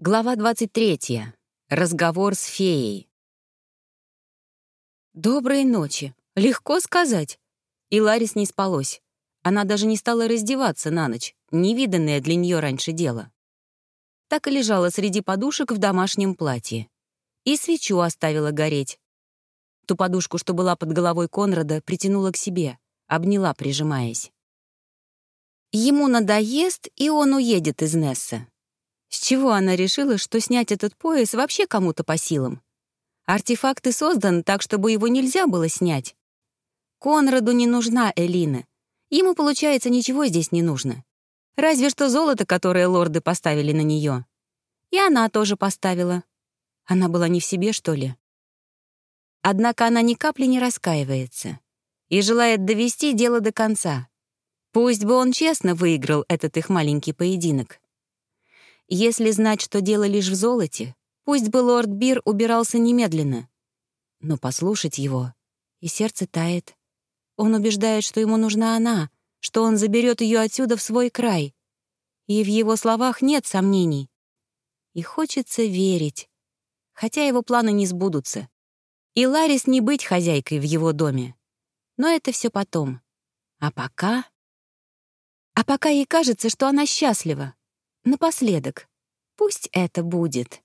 Глава 23. Разговор с феей. Доброй ночи. Легко сказать. И Ларис не спалось. Она даже не стала раздеваться на ночь, невиданное для нее раньше дело. Так и лежала среди подушек в домашнем платье. И свечу оставила гореть. Ту подушку, что была под головой Конрада, притянула к себе, обняла, прижимаясь. Ему надоест, и он уедет из Несса. С чего она решила, что снять этот пояс вообще кому-то по силам? Артефакт и создан так, чтобы его нельзя было снять. Конраду не нужна Элина. Ему, получается, ничего здесь не нужно. Разве что золото, которое лорды поставили на нее. И она тоже поставила. Она была не в себе, что ли? Однако она ни капли не раскаивается и желает довести дело до конца. Пусть бы он честно выиграл этот их маленький поединок. Если знать, что дело лишь в золоте, пусть бы лорд Бир убирался немедленно. Но послушать его, и сердце тает. Он убеждает, что ему нужна она, что он заберет ее отсюда в свой край. И в его словах нет сомнений. И хочется верить, хотя его планы не сбудутся. И Ларис не быть хозяйкой в его доме. Но это все потом. А пока... А пока ей кажется, что она счастлива. Напоследок. Пусть это будет.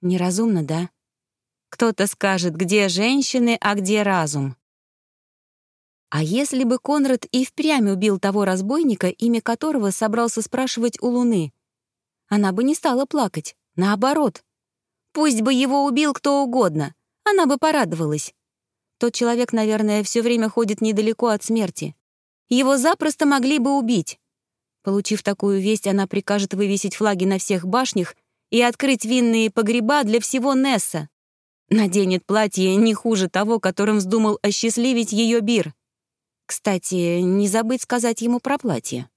Неразумно, да? Кто-то скажет, где женщины, а где разум. А если бы Конрад и впрямь убил того разбойника, имя которого собрался спрашивать у Луны? Она бы не стала плакать, наоборот. Пусть бы его убил кто угодно, она бы порадовалась. Тот человек, наверное, все время ходит недалеко от смерти. Его запросто могли бы убить. Получив такую весть, она прикажет вывесить флаги на всех башнях и открыть винные погреба для всего Несса. Наденет платье не хуже того, которым вздумал осчастливить ее Бир. Кстати, не забыть сказать ему про платье.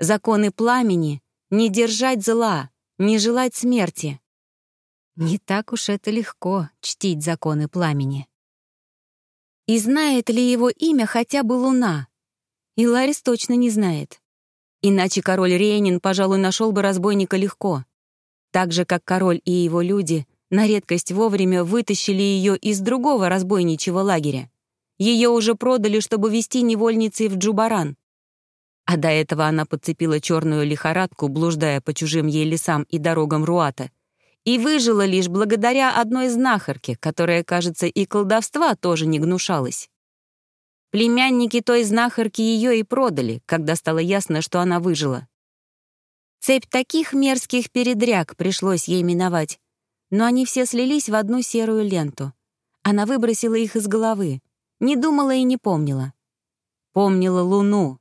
Законы пламени — не держать зла, не желать смерти. Не так уж это легко — чтить законы пламени. И знает ли его имя хотя бы Луна? И Ларис точно не знает. Иначе король Рейнин, пожалуй, нашел бы разбойника легко. Так же, как король и его люди на редкость вовремя вытащили ее из другого разбойничьего лагеря. Ее уже продали, чтобы вести невольницей в Джубаран. А до этого она подцепила черную лихорадку, блуждая по чужим ей лесам и дорогам Руата, и выжила лишь благодаря одной знахарке, которая, кажется, и колдовства тоже не гнушалась. Племянники той знахарки ее и продали, когда стало ясно, что она выжила. Цепь таких мерзких передряг пришлось ей миновать, но они все слились в одну серую ленту. Она выбросила их из головы, не думала и не помнила. Помнила Луну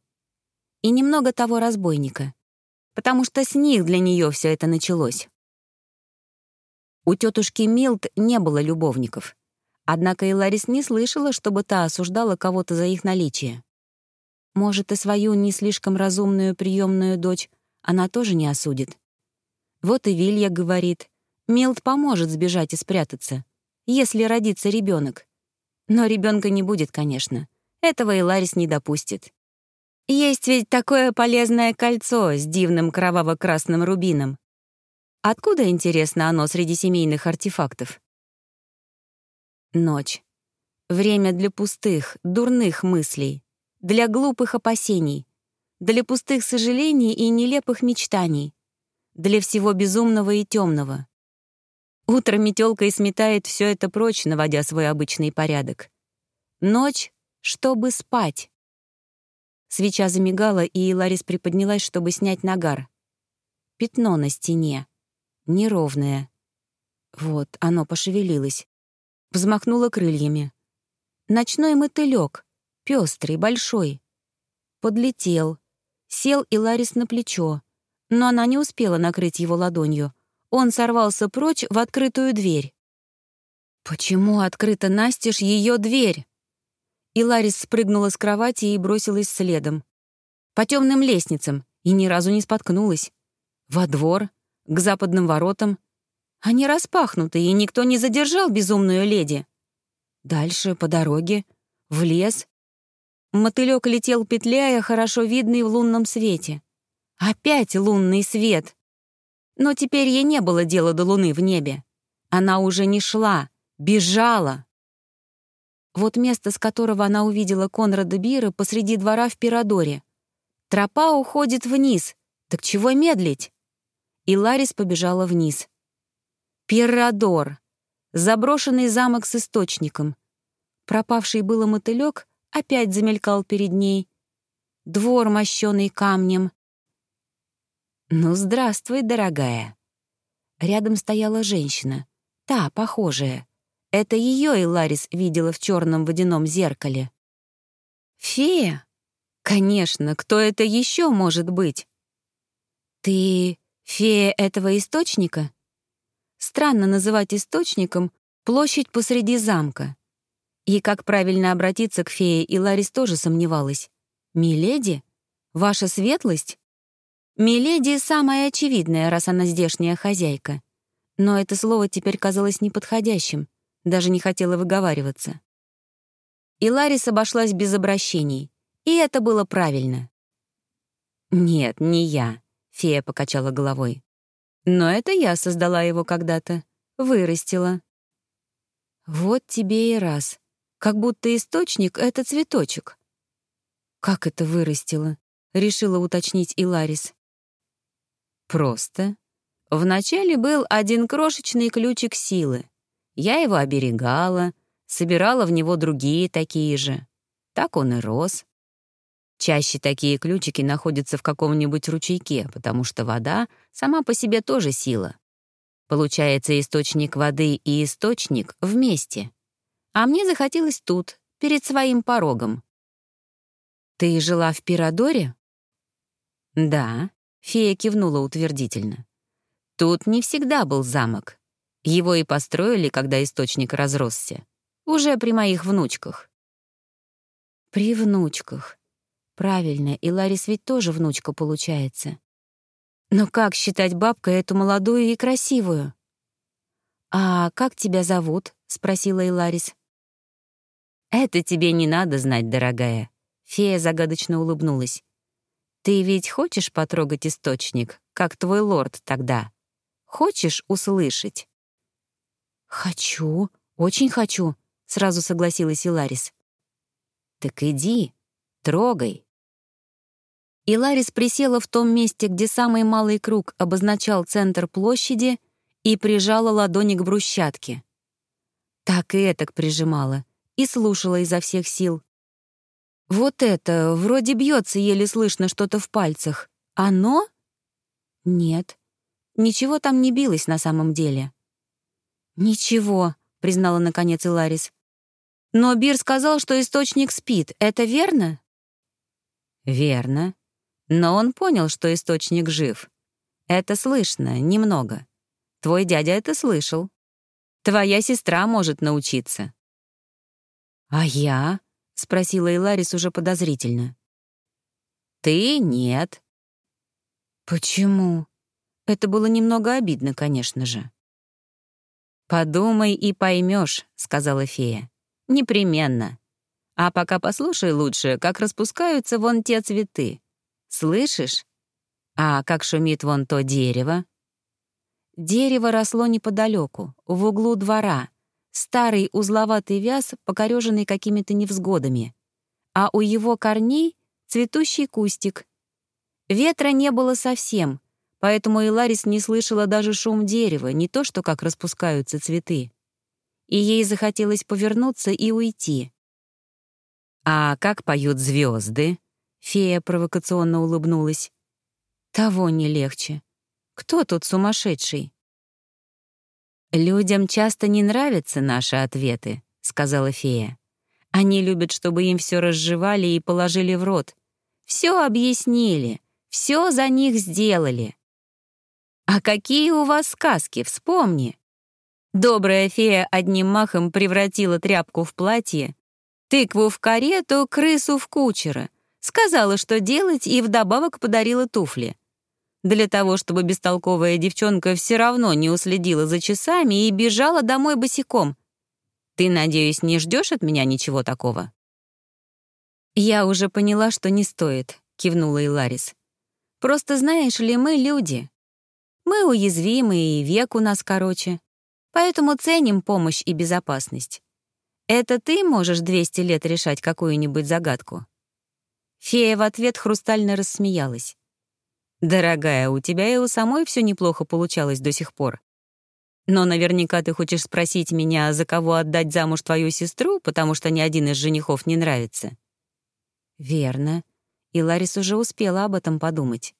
и немного того разбойника, потому что с них для нее все это началось. У тетушки Милт не было любовников — Однако и Ларис не слышала, чтобы та осуждала кого-то за их наличие. Может, и свою не слишком разумную приемную дочь она тоже не осудит. Вот и Вилья говорит, Милт поможет сбежать и спрятаться, если родится ребенок. Но ребенка не будет, конечно. Этого и Ларис не допустит. Есть ведь такое полезное кольцо с дивным кроваво-красным рубином. Откуда, интересно, оно среди семейных артефактов? Ночь. Время для пустых, дурных мыслей, для глупых опасений, для пустых сожалений и нелепых мечтаний, для всего безумного и темного. Утро метелкой сметает все это прочь, наводя свой обычный порядок. Ночь, чтобы спать. Свеча замигала, и Ларис приподнялась, чтобы снять нагар. Пятно на стене. Неровное. Вот, оно пошевелилось взмахнула крыльями. Ночной мотылёк, пёстрый, большой. Подлетел, сел и Ларис на плечо, но она не успела накрыть его ладонью. Он сорвался прочь в открытую дверь. Почему открыта настежь ее дверь? И Ларис спрыгнула с кровати и бросилась следом. По темным лестницам, и ни разу не споткнулась. Во двор, к западным воротам — они распахнуты, и никто не задержал безумную леди. Дальше, по дороге, в лес. Мотылёк летел, петляя, хорошо видный в лунном свете. Опять лунный свет. Но теперь ей не было дела до луны в небе. Она уже не шла, бежала. Вот место, с которого она увидела Конрада Бира посреди двора в Пирадоре. Тропа уходит вниз. Так чего медлить? И Ларис побежала вниз. Пирадор. Заброшенный замок с источником. Пропавший было мотылек опять замелькал перед ней. Двор, мощенный камнем. «Ну, здравствуй, дорогая». Рядом стояла женщина. Та, похожая. Это ее и Ларис видела в черном водяном зеркале. «Фея? Конечно, кто это еще может быть?» «Ты фея этого источника?» Странно называть источником площадь посреди замка. И как правильно обратиться к фее, и Ларис тоже сомневалась. «Миледи? Ваша светлость?» «Миледи» — самая очевидная, раз она здешняя хозяйка. Но это слово теперь казалось неподходящим, даже не хотела выговариваться. И Ларис обошлась без обращений, и это было правильно. «Нет, не я», — фея покачала головой. «Но это я создала его когда-то, вырастила». «Вот тебе и раз. Как будто источник — это цветочек». «Как это вырастила?» — решила уточнить Иларис. «Просто. Вначале был один крошечный ключик силы. Я его оберегала, собирала в него другие такие же. Так он и рос. Чаще такие ключики находятся в каком-нибудь ручейке, потому что вода сама по себе тоже сила. Получается, источник воды и источник вместе. А мне захотелось тут, перед своим порогом. «Ты жила в Пирадоре?» «Да», — фея кивнула утвердительно. «Тут не всегда был замок. Его и построили, когда источник разросся. Уже при моих внучках». «При внучках. Правильно, и Ларис ведь тоже внучка получается. Но как считать бабкой эту молодую и красивую?» «А как тебя зовут?» — спросила Иларис. «Это тебе не надо знать, дорогая. Фея загадочно улыбнулась. «Ты ведь хочешь потрогать источник, как твой лорд тогда? Хочешь услышать?» «Хочу, очень хочу», — сразу согласилась Иларис. «Так иди, трогай». Иларис присела в том месте, где самый малый круг обозначал центр площади, и прижала ладони к брусчатке. Так и этак прижимала, и слушала изо всех сил. Вот это, вроде бьется еле слышно что-то в пальцах. Оно? Нет. Ничего там не билось на самом деле. Ничего, признала наконец Иларис. Но Бир сказал, что источник спит. Это верно? Верно. Но он понял, что источник жив. Это слышно, немного. Твой дядя это слышал. Твоя сестра может научиться. А я? — спросила Иларис уже подозрительно. «Ты нет». «Почему?» Это было немного обидно, конечно же. «Подумай и поймешь», — сказала фея. «Непременно. А пока послушай лучше, как распускаются вон те цветы. Слышишь? А как шумит вон то дерево?» Дерево росло неподалеку, в углу двора, старый узловатый вяз, покореженный какими-то невзгодами, а у его корней — цветущий кустик. Ветра не было совсем, поэтому Иларис не слышала даже шум дерева, не то что как распускаются цветы. И ей захотелось повернуться и уйти. «А как поют звезды? Фея провокационно улыбнулась. «Того не легче. Кто тут сумасшедший?» «Людям часто не нравятся наши ответы», — сказала фея. «Они любят, чтобы им все разжевали и положили в рот. Все объяснили, все за них сделали». «А какие у вас сказки, вспомни!» Добрая фея одним махом превратила тряпку в платье, тыкву в карету, крысу в кучера, сказала, что делать, и вдобавок подарила туфли для того, чтобы бестолковая девчонка все равно не уследила за часами и бежала домой босиком. Ты, надеюсь, не ждешь от меня ничего такого?» «Я уже поняла, что не стоит», — кивнула Иларис. «Просто знаешь ли, мы люди. Мы уязвимы, и век у нас короче. Поэтому ценим помощь и безопасность. Это ты можешь 200 лет решать какую-нибудь загадку?» Фея в ответ хрустально рассмеялась. «Дорогая, у тебя и у самой все неплохо получалось до сих пор. Но наверняка ты хочешь спросить меня, за кого отдать замуж твою сестру, потому что ни один из женихов не нравится». «Верно. И Ларис уже успела об этом подумать».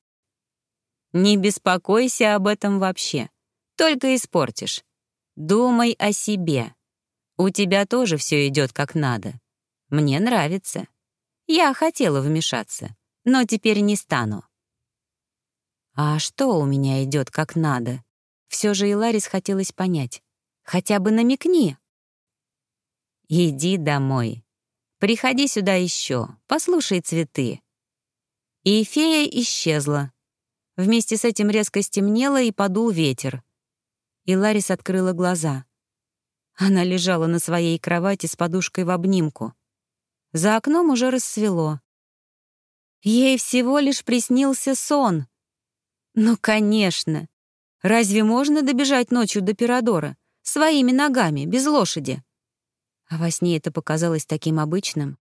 «Не беспокойся об этом вообще. Только испортишь. Думай о себе. У тебя тоже все идет как надо. Мне нравится. Я хотела вмешаться, но теперь не стану». «А что у меня идет как надо?» Все же и Ларис хотелось понять. «Хотя бы намекни». «Иди домой. Приходи сюда еще, послушай цветы». И фея исчезла. Вместе с этим резко стемнело и подул ветер. И Ларис открыла глаза. Она лежала на своей кровати с подушкой в обнимку. За окном уже рассвело. Ей всего лишь приснился сон. Ну, конечно. Разве можно добежать ночью до Пирадора? Своими ногами, без лошади. А во сне это показалось таким обычным.